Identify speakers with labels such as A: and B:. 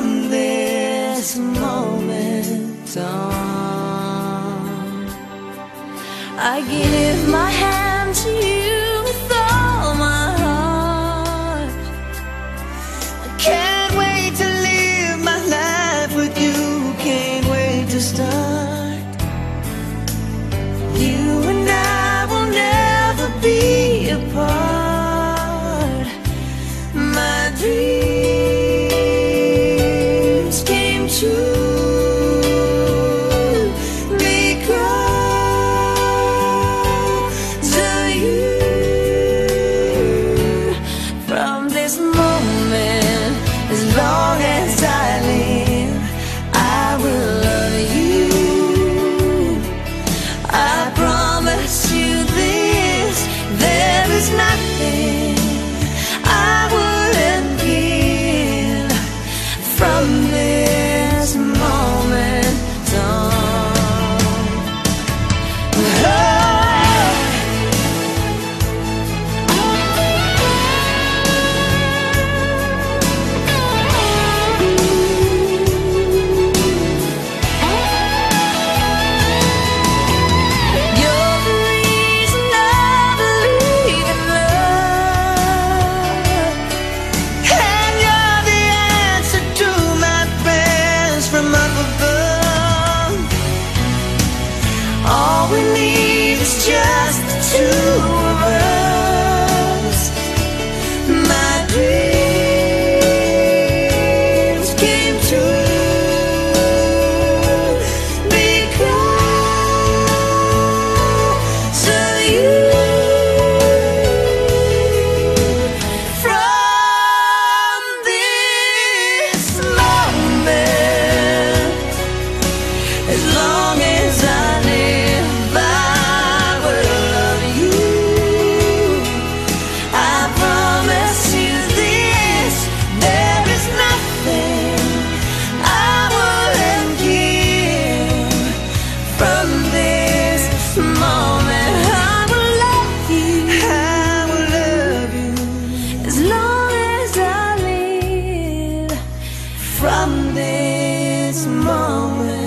A: from this moment on. I give my hand to you. just too this moment.